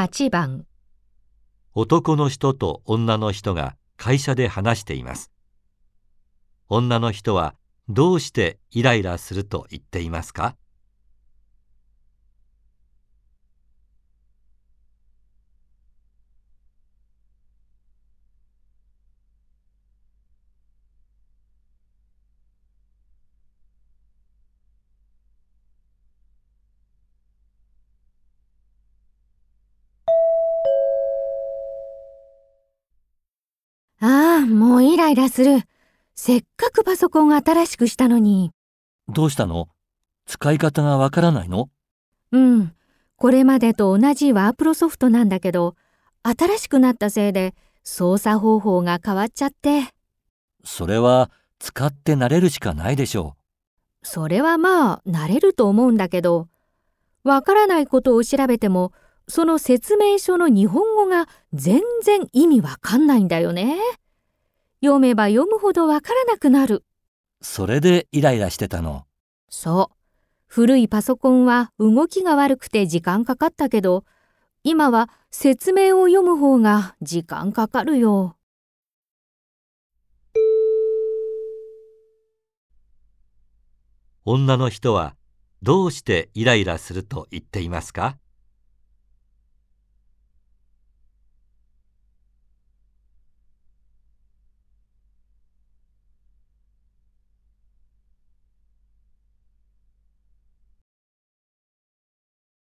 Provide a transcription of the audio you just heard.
8番男の人と女の人が会社で話しています。女の人はどうしてイライラすると言っていますか？もうイライラする。せっかくパソコン新しくしたのに。どうしたの？使い方がわからないの？うん。これまでと同じワープロソフトなんだけど、新しくなったせいで操作方法が変わっちゃって。それは使って慣れるしかないでしょそれはまあ、慣れると思うんだけど、わからないことを調べても、その説明書の日本語が全然意味わかんないんだよね。読めば読むほどわからなくなる。う。それでイライラしてたの？そう。古いパソコンは動きが悪くて時間かかったけど、今は説明を読む方が時間かかるよ。女の人はどうしてイライラすると言っていますか？